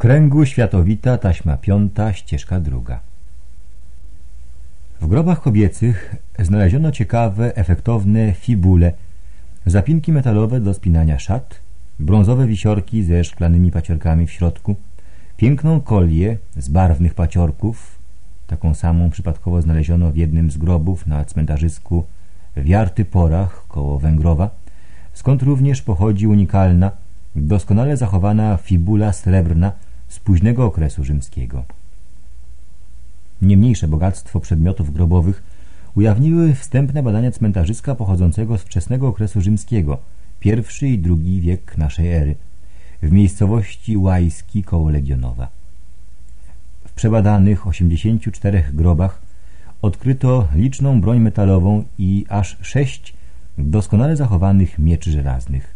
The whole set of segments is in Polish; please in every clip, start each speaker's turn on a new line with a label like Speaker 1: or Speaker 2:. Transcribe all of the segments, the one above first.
Speaker 1: kręgu światowita taśma piąta, ścieżka druga. W grobach kobiecych znaleziono ciekawe, efektowne fibule, zapinki metalowe do spinania szat, brązowe wisiorki ze szklanymi paciorkami w środku, piękną kolię z barwnych paciorków, taką samą przypadkowo znaleziono w jednym z grobów na cmentarzysku w Jarty Porach koło Węgrowa, skąd również pochodzi unikalna, doskonale zachowana fibula srebrna z późnego okresu rzymskiego. Niemniejsze bogactwo przedmiotów grobowych ujawniły wstępne badania cmentarzyska pochodzącego z wczesnego okresu rzymskiego, pierwszy i drugi wiek naszej ery, w miejscowości Łajski koło Legionowa. W przebadanych 84 grobach odkryto liczną broń metalową i aż sześć doskonale zachowanych mieczy żelaznych.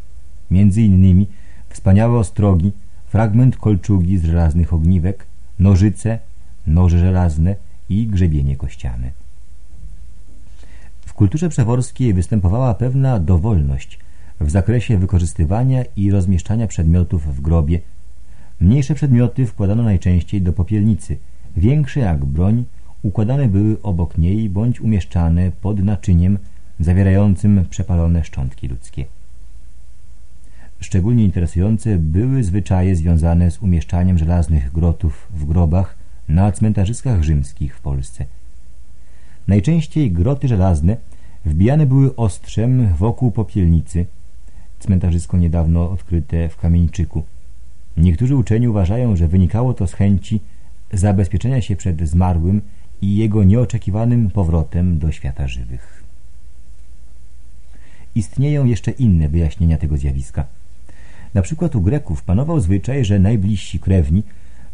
Speaker 1: Między innymi wspaniałe ostrogi, fragment kolczugi z żelaznych ogniwek, nożyce, noże żelazne i grzebienie kościane. W kulturze przeworskiej występowała pewna dowolność w zakresie wykorzystywania i rozmieszczania przedmiotów w grobie. Mniejsze przedmioty wkładano najczęściej do popielnicy, większe jak broń układane były obok niej bądź umieszczane pod naczyniem zawierającym przepalone szczątki ludzkie. Szczególnie interesujące były zwyczaje związane z umieszczaniem żelaznych grotów w grobach na cmentarzyskach rzymskich w Polsce. Najczęściej groty żelazne wbijane były ostrzem wokół popielnicy, cmentarzysko niedawno odkryte w Kamieńczyku. Niektórzy uczeni uważają, że wynikało to z chęci zabezpieczenia się przed zmarłym i jego nieoczekiwanym powrotem do świata żywych. Istnieją jeszcze inne wyjaśnienia tego zjawiska. Na przykład u Greków panował zwyczaj, że najbliżsi krewni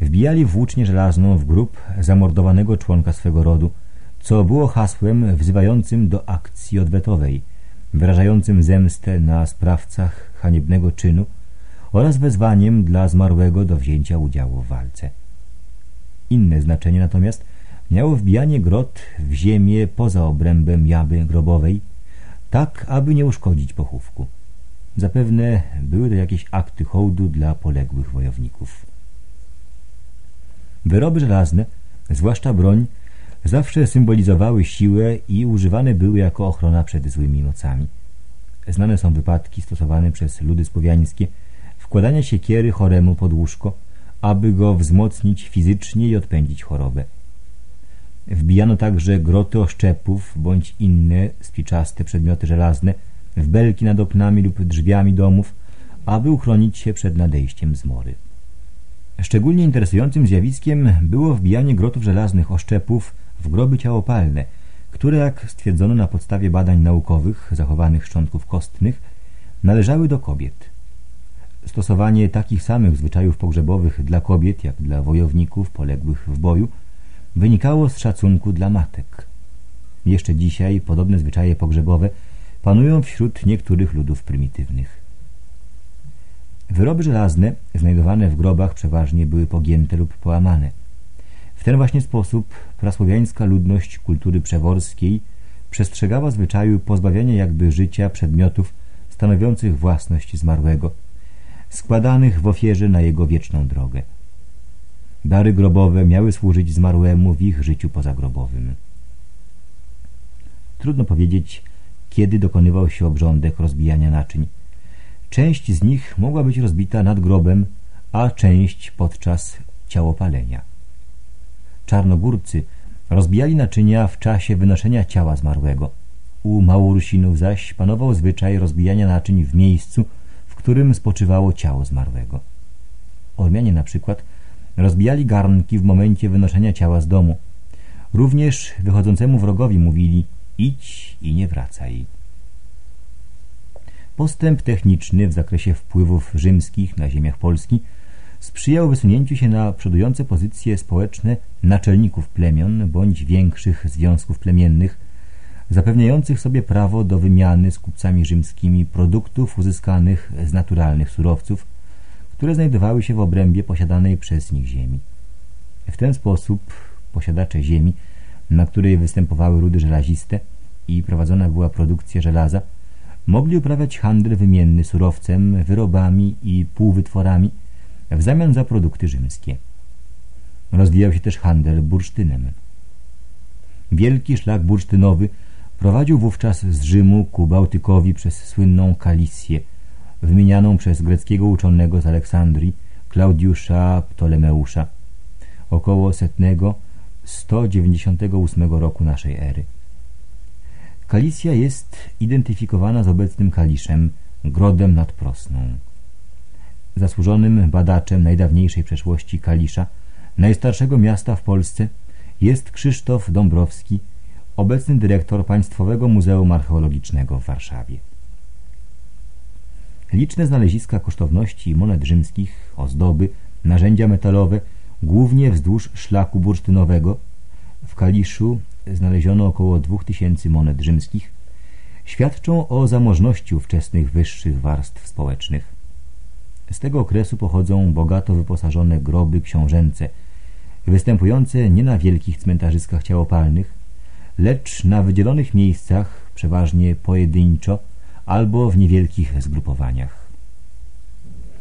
Speaker 1: wbijali włócznię żelazną w grób zamordowanego członka swego rodu, co było hasłem wzywającym do akcji odwetowej, wyrażającym zemstę na sprawcach haniebnego czynu oraz wezwaniem dla zmarłego do wzięcia udziału w walce. Inne znaczenie natomiast miało wbijanie grot w ziemię poza obrębem jaby grobowej, tak aby nie uszkodzić pochówku. Zapewne były to jakieś akty hołdu dla poległych wojowników. Wyroby żelazne, zwłaszcza broń, zawsze symbolizowały siłę i używane były jako ochrona przed złymi mocami. Znane są wypadki stosowane przez ludy słowiańskie wkładania siekiery choremu pod łóżko, aby go wzmocnić fizycznie i odpędzić chorobę. Wbijano także groty oszczepów bądź inne spiczaste przedmioty żelazne w belki nad oknami lub drzwiami domów, aby uchronić się przed nadejściem zmory. Szczególnie interesującym zjawiskiem było wbijanie grotów żelaznych oszczepów w groby ciałopalne, które, jak stwierdzono na podstawie badań naukowych zachowanych szczątków kostnych, należały do kobiet. Stosowanie takich samych zwyczajów pogrzebowych dla kobiet, jak dla wojowników poległych w boju, wynikało z szacunku dla matek. Jeszcze dzisiaj podobne zwyczaje pogrzebowe panują wśród niektórych ludów prymitywnych. Wyroby żelazne znajdowane w grobach przeważnie były pogięte lub połamane. W ten właśnie sposób prasłowiańska ludność kultury przeworskiej przestrzegała zwyczaju pozbawiania jakby życia przedmiotów stanowiących własność zmarłego, składanych w ofierze na jego wieczną drogę. Dary grobowe miały służyć zmarłemu w ich życiu pozagrobowym. Trudno powiedzieć, kiedy dokonywał się obrządek rozbijania naczyń. Część z nich mogła być rozbita nad grobem, a część podczas ciałopalenia. Czarnogórcy rozbijali naczynia w czasie wynoszenia ciała zmarłego. U Maursinów zaś panował zwyczaj rozbijania naczyń w miejscu, w którym spoczywało ciało zmarłego. Ormianie na przykład rozbijali garnki w momencie wynoszenia ciała z domu. Również wychodzącemu wrogowi mówili idź i nie wracaj. Postęp techniczny w zakresie wpływów rzymskich na ziemiach Polski sprzyjał wysunięciu się na przodujące pozycje społeczne naczelników plemion bądź większych związków plemiennych, zapewniających sobie prawo do wymiany z kupcami rzymskimi produktów uzyskanych z naturalnych surowców, które znajdowały się w obrębie posiadanej przez nich ziemi. W ten sposób posiadacze ziemi, na której występowały rudy żelaziste i prowadzona była produkcja żelaza, mogli uprawiać handel wymienny surowcem, wyrobami i półwytworami, w zamian za produkty rzymskie. Rozwijał się też handel bursztynem. Wielki szlak bursztynowy prowadził wówczas z Rzymu ku Bałtykowi przez słynną Kalicję, wymienianą przez greckiego uczonego z Aleksandrii, Klaudiusza Ptolemeusza, około setnego 198 roku naszej ery. Kalicja jest identyfikowana z obecnym Kaliszem, Grodem nad Prosną. Zasłużonym badaczem najdawniejszej przeszłości Kalisza, najstarszego miasta w Polsce, jest Krzysztof Dąbrowski, obecny dyrektor Państwowego Muzeum Archeologicznego w Warszawie. Liczne znaleziska kosztowności monet rzymskich, ozdoby, narzędzia metalowe, głównie wzdłuż szlaku bursztynowego. W Kaliszu znaleziono około 2000 monet rzymskich, świadczą o zamożności ówczesnych wyższych warstw społecznych. Z tego okresu pochodzą bogato wyposażone groby książęce, występujące nie na wielkich cmentarzyskach ciałopalnych, lecz na wydzielonych miejscach, przeważnie pojedynczo albo w niewielkich zgrupowaniach.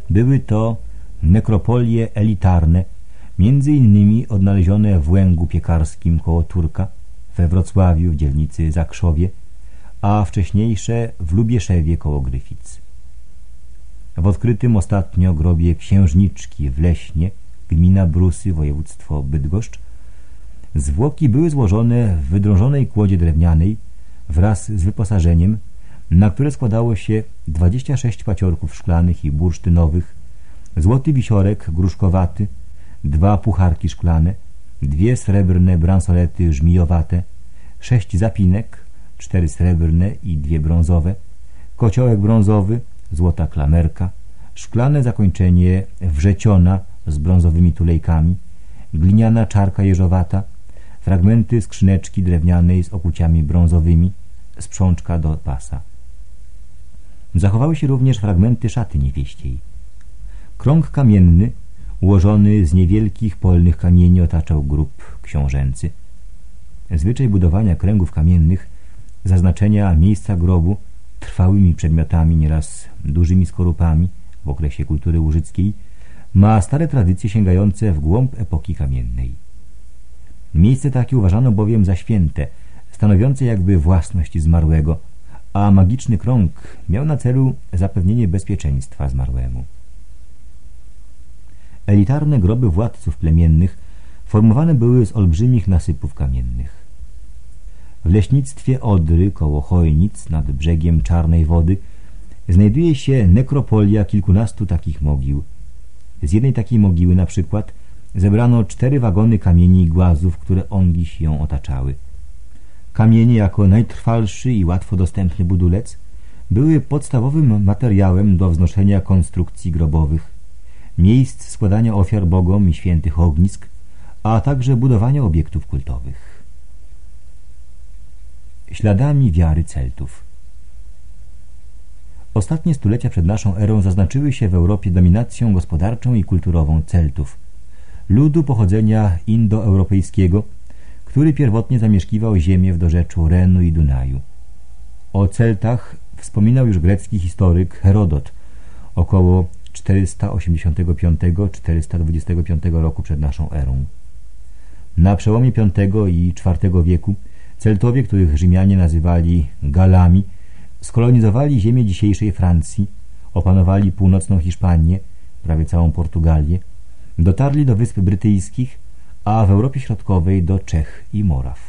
Speaker 1: Były to nekropolie elitarne, między innymi odnalezione w Łęgu Piekarskim koło Turka, we Wrocławiu w dzielnicy Zakrzowie, a wcześniejsze w Lubieszewie koło Gryfic. W odkrytym ostatnio grobie Księżniczki w Leśnie, gmina Brusy, województwo Bydgoszcz, zwłoki były złożone w wydrążonej kłodzie drewnianej wraz z wyposażeniem, na które składało się 26 paciorków szklanych i bursztynowych, złoty wisiorek gruszkowaty, dwa pucharki szklane, dwie srebrne bransolety żmijowate, sześć zapinek, cztery srebrne i dwie brązowe, kociołek brązowy, złota klamerka, szklane zakończenie wrzeciona z brązowymi tulejkami, gliniana czarka jeżowata, fragmenty skrzyneczki drewnianej z okuciami brązowymi, sprzączka do pasa. Zachowały się również fragmenty szaty niewieściej. Krąg kamienny, ułożony z niewielkich polnych kamieni, otaczał grób książęcy. Zwyczaj budowania kręgów kamiennych, zaznaczenia miejsca grobu trwałymi przedmiotami, nieraz dużymi skorupami w okresie kultury łużyckiej, ma stare tradycje sięgające w głąb epoki kamiennej. Miejsce takie uważano bowiem za święte, stanowiące jakby własność zmarłego, a magiczny krąg miał na celu zapewnienie bezpieczeństwa zmarłemu. Elitarne groby władców plemiennych formowane były z olbrzymich nasypów kamiennych. W leśnictwie Odry koło Chojnic nad brzegiem Czarnej Wody znajduje się nekropolia kilkunastu takich mogił. Z jednej takiej mogiły na przykład zebrano cztery wagony kamieni i głazów, które ongiś ją otaczały. Kamienie jako najtrwalszy i łatwo dostępny budulec były podstawowym materiałem do wznoszenia konstrukcji grobowych, miejsc składania ofiar bogom i świętych ognisk, a także budowania obiektów kultowych. Śladami wiary Celtów Ostatnie stulecia przed naszą erą zaznaczyły się w Europie dominacją gospodarczą i kulturową Celtów, ludu pochodzenia indoeuropejskiego, który pierwotnie zamieszkiwał ziemię w dorzeczu Renu i Dunaju. O Celtach wspominał już grecki historyk Herodot około 485-425 roku przed naszą erą. Na przełomie V i IV wieku Celtowie, których Rzymianie nazywali Galami, skolonizowali ziemię dzisiejszej Francji, opanowali północną Hiszpanię, prawie całą Portugalię, dotarli do Wysp Brytyjskich, a w Europie Środkowej do Czech i Moraw.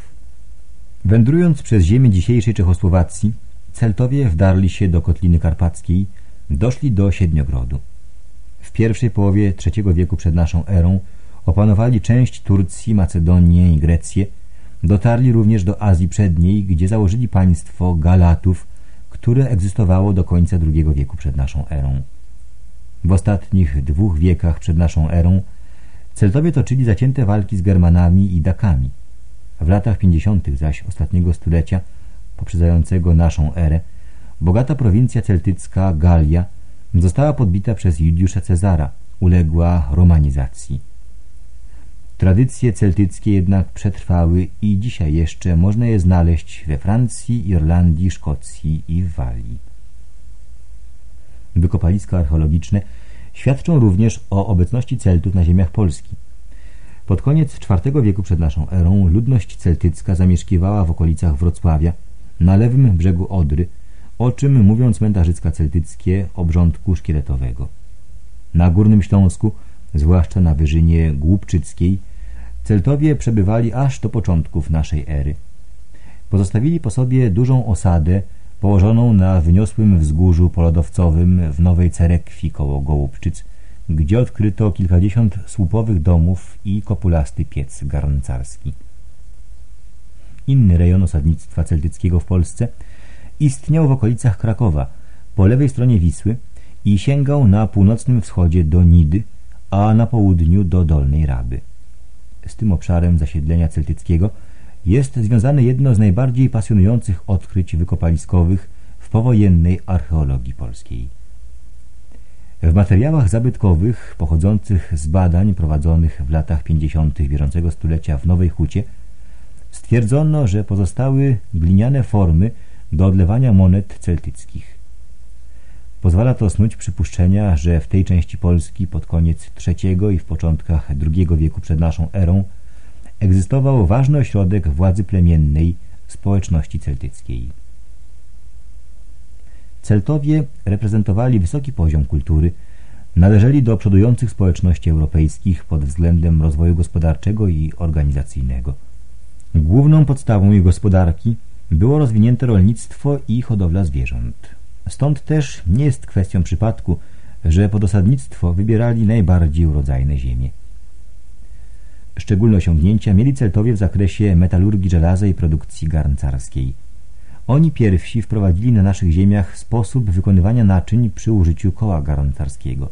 Speaker 1: Wędrując przez ziemię dzisiejszej Czechosłowacji, Celtowie wdarli się do Kotliny Karpackiej, doszli do Siedmiogrodu. W pierwszej połowie III wieku przed naszą erą opanowali część Turcji, Macedonię i Grecję, dotarli również do Azji Przedniej, gdzie założyli państwo Galatów, które egzystowało do końca II wieku przed naszą erą. W ostatnich dwóch wiekach przed naszą erą Celtowie toczyli zacięte walki z Germanami i Dakami. W latach 50. zaś ostatniego stulecia, poprzedzającego naszą erę, bogata prowincja celtycka Galia została podbita przez Juliusza Cezara, uległa romanizacji. Tradycje celtyckie jednak przetrwały i dzisiaj jeszcze można je znaleźć we Francji, Irlandii, Szkocji i Walii. Wykopaliska archeologiczne świadczą również o obecności Celtów na ziemiach Polski. Pod koniec IV wieku przed naszą erą ludność celtycka zamieszkiwała w okolicach Wrocławia, na lewym brzegu Odry, o czym mówią cmentarzyska celtyckie obrządku szkieletowego. Na Górnym Śląsku, zwłaszcza na Wyżynie Głupczyckiej, Celtowie przebywali aż do początków naszej ery. Pozostawili po sobie dużą osadę położoną na wyniosłym wzgórzu polodowcowym w Nowej Cerekwi koło Gołubczyc, gdzie odkryto kilkadziesiąt słupowych domów i kopulasty piec garncarski. Inny rejon osadnictwa celtyckiego w Polsce istniał w okolicach Krakowa, po lewej stronie Wisły i sięgał na północnym wschodzie do Nidy, a na południu do Dolnej Raby. Z tym obszarem zasiedlenia celtyckiego jest związane jedno z najbardziej pasjonujących odkryć wykopaliskowych w powojennej archeologii polskiej. W materiałach zabytkowych pochodzących z badań prowadzonych w latach 50. bieżącego stulecia w Nowej Hucie stwierdzono, że pozostały gliniane formy do odlewania monet celtyckich. Pozwala to snuć przypuszczenia, że w tej części Polski pod koniec III i w początkach II wieku przed naszą erą egzystował ważny ośrodek władzy plemiennej społeczności celtyckiej. Celtowie reprezentowali wysoki poziom kultury, należeli do przodujących społeczności europejskich pod względem rozwoju gospodarczego i organizacyjnego. Główną podstawą ich gospodarki było rozwinięte rolnictwo i hodowla zwierząt. Stąd też nie jest kwestią przypadku, że pod osadnictwo wybierali najbardziej urodzajne ziemie. Szczególne osiągnięcia mieli Celtowie w zakresie metalurgii żelaza i produkcji garncarskiej. Oni pierwsi wprowadzili na naszych ziemiach sposób wykonywania naczyń przy użyciu koła garncarskiego.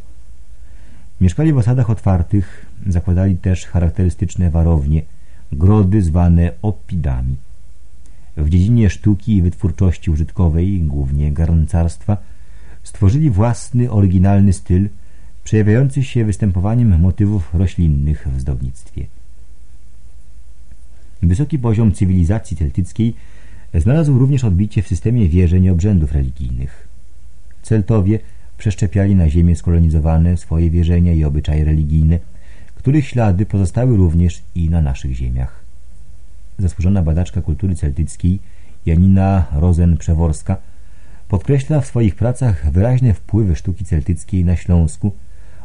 Speaker 1: Mieszkali w osadach otwartych, zakładali też charakterystyczne warownie, grody zwane opidami. W dziedzinie sztuki i wytwórczości użytkowej, głównie garncarstwa, stworzyli własny, oryginalny styl, przejawiający się występowaniem motywów roślinnych w zdobnictwie. Wysoki poziom cywilizacji celtyckiej znalazł również odbicie w systemie wierzeń i obrzędów religijnych. Celtowie przeszczepiali na ziemię skolonizowane swoje wierzenia i obyczaje religijne, których ślady pozostały również i na naszych ziemiach. Zasłużona badaczka kultury celtyckiej Janina Rozen-Przeworska podkreśla w swoich pracach wyraźne wpływy sztuki celtyckiej na Śląsku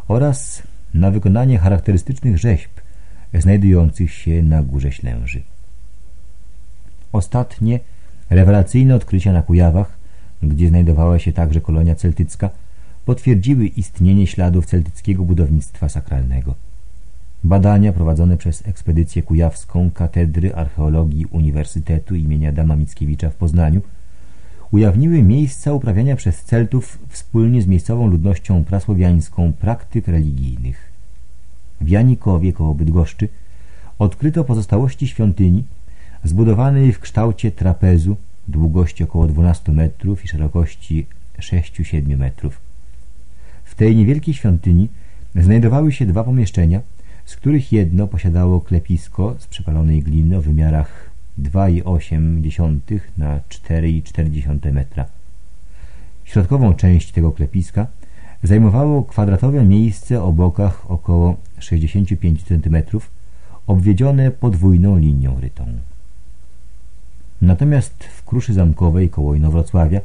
Speaker 1: oraz na wykonanie charakterystycznych rzeźb znajdujących się na Górze Ślęży. Ostatnie rewelacyjne odkrycia na Kujawach, gdzie znajdowała się także kolonia celtycka, potwierdziły istnienie śladów celtyckiego budownictwa sakralnego. Badania prowadzone przez ekspedycję kujawską Katedry Archeologii Uniwersytetu imienia Dama Mickiewicza w Poznaniu ujawniły miejsca uprawiania przez Celtów wspólnie z miejscową ludnością prasłowiańską praktyk religijnych. W Janikowie koło Bydgoszczy odkryto pozostałości świątyni zbudowanej w kształcie trapezu długości około 12 metrów i szerokości 6-7 metrów. W tej niewielkiej świątyni znajdowały się dwa pomieszczenia, z których jedno posiadało klepisko z przepalonej gliny o wymiarach 2,8 na 4,4 metra. Środkową część tego klepiska zajmowało kwadratowe miejsce o bokach około 65 cm, obwiedzione podwójną linią rytą. Natomiast w Kruszy Zamkowej koło Inowrocławia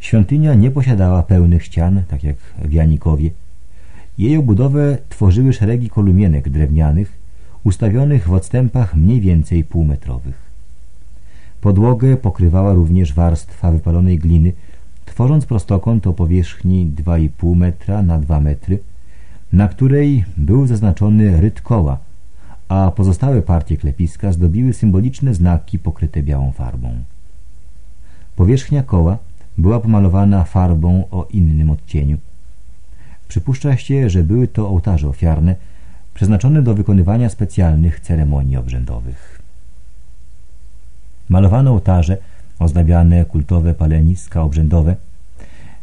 Speaker 1: świątynia nie posiadała pełnych ścian, tak jak w Janikowie. Jej obudowę tworzyły szeregi kolumienek drewnianych, ustawionych w odstępach mniej więcej półmetrowych. Podłogę pokrywała również warstwa wypalonej gliny, tworząc prostokąt o powierzchni 2,5 metra na 2 metry, na której był zaznaczony ryt koła, a pozostałe partie klepiska zdobiły symboliczne znaki pokryte białą farbą. Powierzchnia koła była pomalowana farbą o innym odcieniu. Przypuszcza się, że były to ołtarze ofiarne, przeznaczone do wykonywania specjalnych ceremonii obrzędowych. Malowano ołtarze, ozdabiane kultowe paleniska obrzędowe.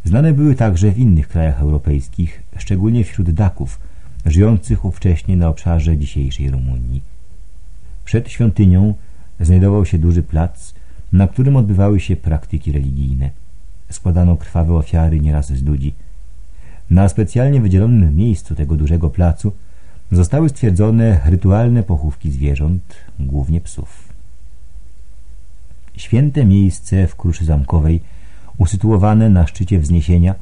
Speaker 1: Znane były także w innych krajach europejskich, szczególnie wśród Daków, żyjących ówcześnie na obszarze dzisiejszej Rumunii. Przed świątynią znajdował się duży plac, na którym odbywały się praktyki religijne. Składano krwawe ofiary nieraz z ludzi. Na specjalnie wydzielonym miejscu tego dużego placu zostały stwierdzone rytualne pochówki zwierząt, głównie psów. Święte miejsce w Kruszy Zamkowej, usytuowane na szczycie wzniesienia,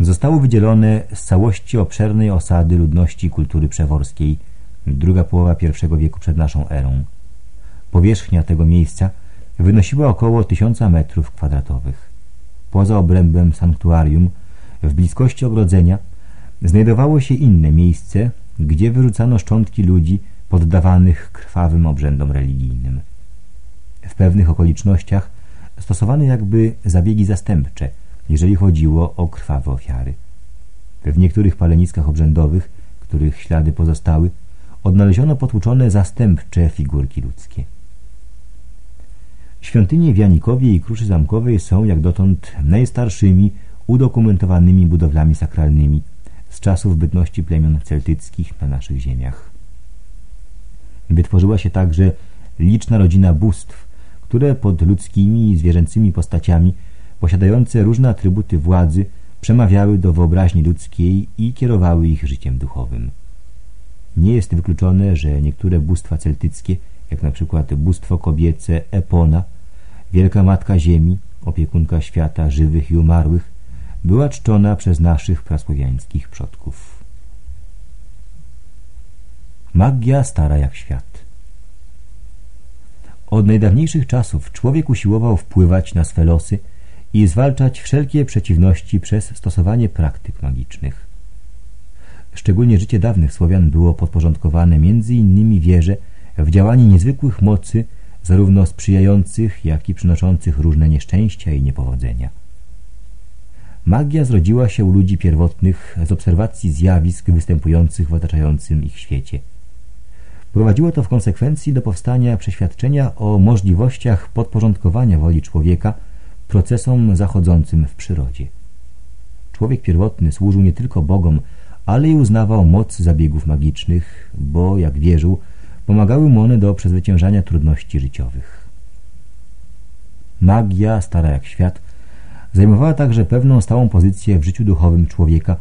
Speaker 1: zostało wydzielone z całości obszernej osady ludności kultury przeworskiej, druga połowa I wieku przed naszą erą. Powierzchnia tego miejsca wynosiła około tysiąca metrów kwadratowych. Poza obrębem sanktuarium, w bliskości ogrodzenia, znajdowało się inne miejsce, gdzie wyrzucano szczątki ludzi poddawanych krwawym obrzędom religijnym. W pewnych okolicznościach stosowano jakby zabiegi zastępcze, jeżeli chodziło o krwawe ofiary. W niektórych paleniskach obrzędowych, których ślady pozostały, odnaleziono potłuczone zastępcze figurki ludzkie. Świątynie w Janikowie i Kruszy Zamkowej są jak dotąd najstarszymi udokumentowanymi budowlami sakralnymi z czasów bytności plemion celtyckich na naszych ziemiach. Wytworzyła się także liczna rodzina bóstw, które pod ludzkimi i zwierzęcymi postaciami, posiadające różne atrybuty władzy, przemawiały do wyobraźni ludzkiej i kierowały ich życiem duchowym. Nie jest wykluczone, że niektóre bóstwa celtyckie, jak na przykład bóstwo kobiece Epona, Wielka Matka Ziemi, opiekunka świata żywych i umarłych, była czczona przez naszych prasłowiańskich przodków. Magia stara jak świat. Od najdawniejszych czasów człowiek usiłował wpływać na swe losy i zwalczać wszelkie przeciwności przez stosowanie praktyk magicznych. Szczególnie życie dawnych Słowian było podporządkowane innymi wierze w działanie niezwykłych mocy, zarówno sprzyjających, jak i przynoszących różne nieszczęścia i niepowodzenia. Magia zrodziła się u ludzi pierwotnych z obserwacji zjawisk występujących w otaczającym ich świecie. Prowadziło to w konsekwencji do powstania przeświadczenia o możliwościach podporządkowania woli człowieka procesom zachodzącym w przyrodzie. Człowiek pierwotny służył nie tylko Bogom, ale i uznawał moc zabiegów magicznych, bo, jak wierzył, pomagały mu one do przezwyciężania trudności życiowych. Magia, stara jak świat, zajmowała także pewną stałą pozycję w życiu duchowym człowieka,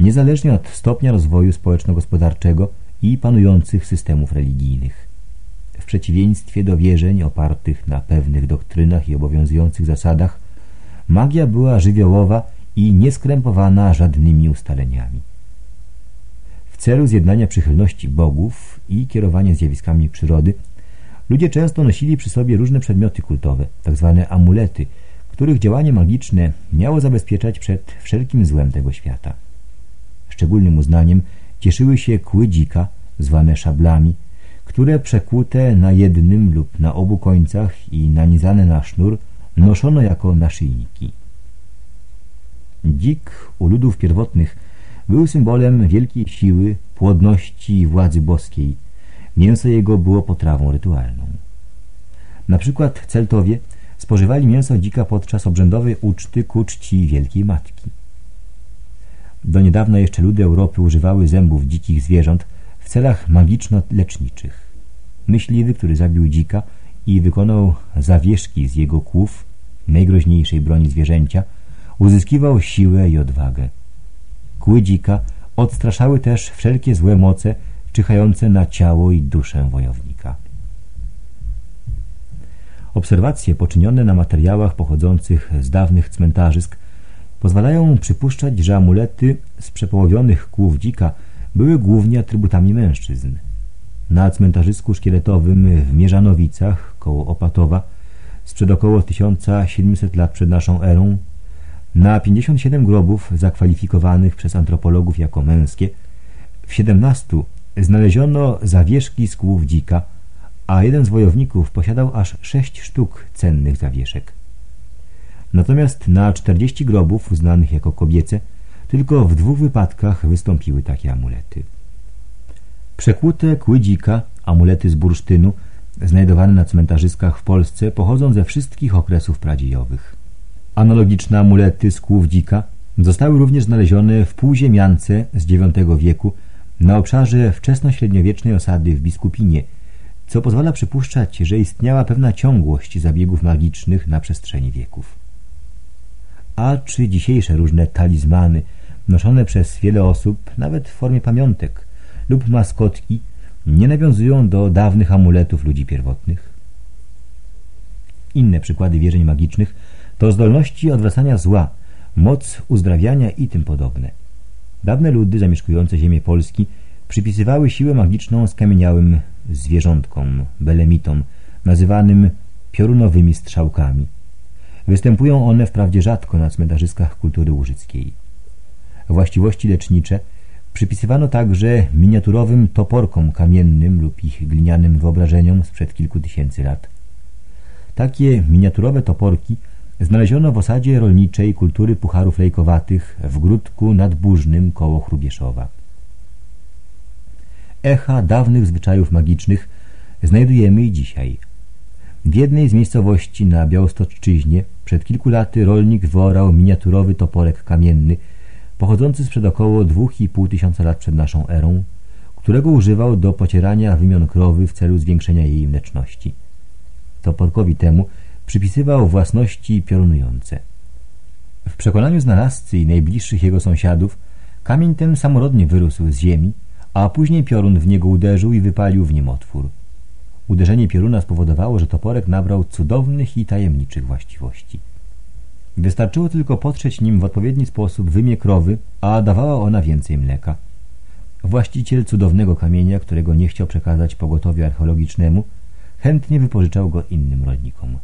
Speaker 1: niezależnie od stopnia rozwoju społeczno-gospodarczego i panujących systemów religijnych. W przeciwieństwie do wierzeń opartych na pewnych doktrynach i obowiązujących zasadach, magia była żywiołowa i nieskrępowana żadnymi ustaleniami. W celu zjednania przychylności bogów i kierowania zjawiskami przyrody, ludzie często nosili przy sobie różne przedmioty kultowe, tzw. Tak amulety, których działanie magiczne miało zabezpieczać przed wszelkim złem tego świata. Szczególnym uznaniem cieszyły się kły dzika, zwane szablami, które przekute na jednym lub na obu końcach i nanizane na sznur noszono jako naszyjniki. Dzik u ludów pierwotnych był symbolem wielkiej siły, płodności i władzy boskiej. Mięso jego było potrawą rytualną. Na przykład Celtowie spożywali mięso dzika podczas obrzędowej uczty ku czci Wielkiej Matki. Do niedawna jeszcze ludy Europy używały zębów dzikich zwierząt w celach magiczno-leczniczych. Myśliwy, który zabił dzika i wykonał zawieszki z jego kłów, najgroźniejszej broni zwierzęcia, uzyskiwał siłę i odwagę. Kły dzika odstraszały też wszelkie złe moce czyhające na ciało i duszę wojownika. Obserwacje poczynione na materiałach pochodzących z dawnych cmentarzysk pozwalają przypuszczać, że amulety z przepołowionych kłów dzika były głównie atrybutami mężczyzn. Na cmentarzysku szkieletowym w Mierzanowicach koło Opatowa sprzed około 1700 lat przed naszą erą na 57 grobów zakwalifikowanych przez antropologów jako męskie w 17 znaleziono zawieszki z kłów dzika, a jeden z wojowników posiadał aż sześć sztuk cennych zawieszek. Natomiast na 40 grobów uznanych jako kobiece tylko w dwóch wypadkach wystąpiły takie amulety. Przekłute kły dzika, amulety z bursztynu, znajdowane na cmentarzyskach w Polsce, pochodzą ze wszystkich okresów pradziejowych. Analogiczne amulety z kłów dzika zostały również znalezione w półziemiance z IX wieku na obszarze wczesnośredniowiecznej osady w Biskupinie, co pozwala przypuszczać, że istniała pewna ciągłość zabiegów magicznych na przestrzeni wieków. A czy dzisiejsze różne talizmany noszone przez wiele osób, nawet w formie pamiątek lub maskotki, nie nawiązują do dawnych amuletów ludzi pierwotnych? Inne przykłady wierzeń magicznych to zdolności odwracania zła, moc uzdrawiania i tym podobne. Dawne ludy zamieszkujące ziemię Polski przypisywały siłę magiczną skamieniałym zwierzątkom, belemitom, nazywanym piorunowymi strzałkami. Występują one wprawdzie rzadko na cmentarzyskach kultury łużyckiej. Właściwości lecznicze przypisywano także miniaturowym toporkom kamiennym lub ich glinianym wyobrażeniom sprzed kilku tysięcy lat. Takie miniaturowe toporki znaleziono w osadzie rolniczej kultury pucharów lejkowatych w Gródku nadburznym koło Chrubieszowa. Echa dawnych zwyczajów magicznych znajdujemy i dzisiaj. W jednej z miejscowości na Białostoczczyźnie przed kilku laty rolnik wyorał miniaturowy toporek kamienny pochodzący sprzed około 2,5 tysiąca lat przed naszą erą, którego używał do pocierania wymion krowy w celu zwiększenia jej mleczności. Toporkowi temu przypisywał własności piorunujące. W przekonaniu znalazcy i najbliższych jego sąsiadów kamień ten samorodnie wyrósł z ziemi, a później piorun w niego uderzył i wypalił w nim otwór. Uderzenie pioruna spowodowało, że toporek nabrał cudownych i tajemniczych właściwości. Wystarczyło tylko potrzeć nim w odpowiedni sposób wymie krowy, a dawała ona więcej mleka. Właściciel cudownego kamienia, którego nie chciał przekazać pogotowiu archeologicznemu, chętnie wypożyczał go innym rolnikom.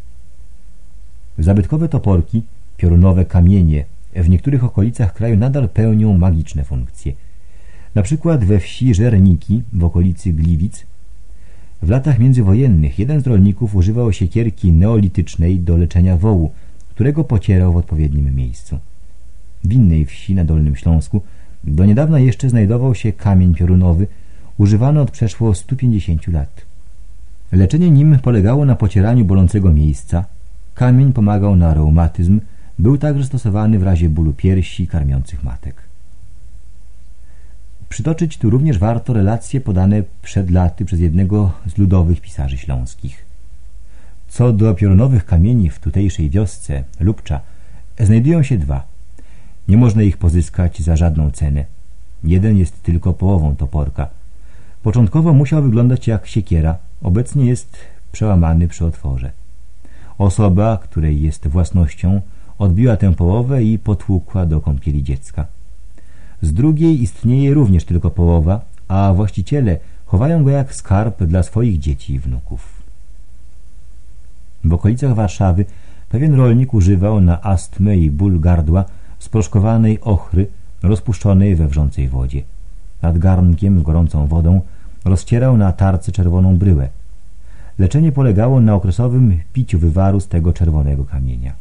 Speaker 1: Zabytkowe toporki, piorunowe kamienie w niektórych okolicach kraju nadal pełnią magiczne funkcje. Na przykład we wsi Żerniki w okolicy Gliwic w latach międzywojennych jeden z rolników używał siekierki neolitycznej do leczenia wołu, którego pocierał w odpowiednim miejscu. W innej wsi na Dolnym Śląsku do niedawna jeszcze znajdował się kamień piorunowy, używany od przeszło 150 lat. Leczenie nim polegało na pocieraniu bolącego miejsca. Kamień pomagał na reumatyzm, był także stosowany w razie bólu piersi karmiących matek. Przytoczyć tu również warto relacje podane przed laty przez jednego z ludowych pisarzy śląskich. Co do piorunowych kamieni w tutejszej wiosce, Lubcza, znajdują się dwa. Nie można ich pozyskać za żadną cenę. Jeden jest tylko połową toporka. Początkowo musiał wyglądać jak siekiera, obecnie jest przełamany przy otworze. Osoba, której jest własnością, odbiła tę połowę i potłukła do kąpieli dziecka. Z drugiej istnieje również tylko połowa, a właściciele chowają go jak skarb dla swoich dzieci i wnuków. W okolicach Warszawy pewien rolnik używał na astmę i ból gardła sproszkowanej ochry rozpuszczonej we wrzącej wodzie. Nad garnkiem z gorącą wodą rozcierał na tarce czerwoną bryłę. Leczenie polegało na okresowym piciu wywaru z tego czerwonego kamienia.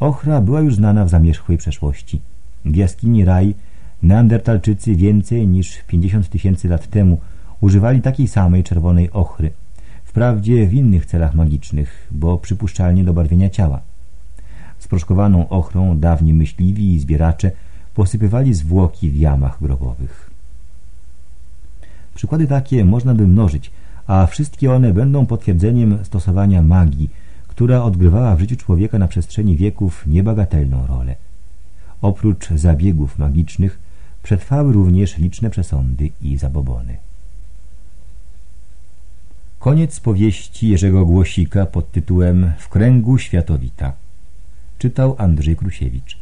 Speaker 1: Ochra była już znana w zamierzchłej przeszłości. W jaskini Raj neandertalczycy więcej niż 50 tysięcy lat temu używali takiej samej czerwonej ochry, wprawdzie w innych celach magicznych, bo przypuszczalnie do barwienia ciała. Sproszkowaną ochrą dawni myśliwi i zbieracze posypywali zwłoki w jamach grobowych. Przykłady takie można by mnożyć, a wszystkie one będą potwierdzeniem stosowania magii, która odgrywała w życiu człowieka na przestrzeni wieków niebagatelną rolę. Oprócz zabiegów magicznych przetrwały również liczne przesądy i zabobony. Koniec powieści Jerzego Głosika pod tytułem W kręgu światowita. Czytał Andrzej Krusiewicz.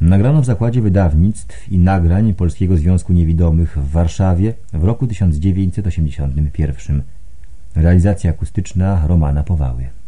Speaker 1: Nagrano w Zakładzie Wydawnictw i Nagrań Polskiego Związku Niewidomych w Warszawie w roku 1981. Realizacja akustyczna Romana Powały.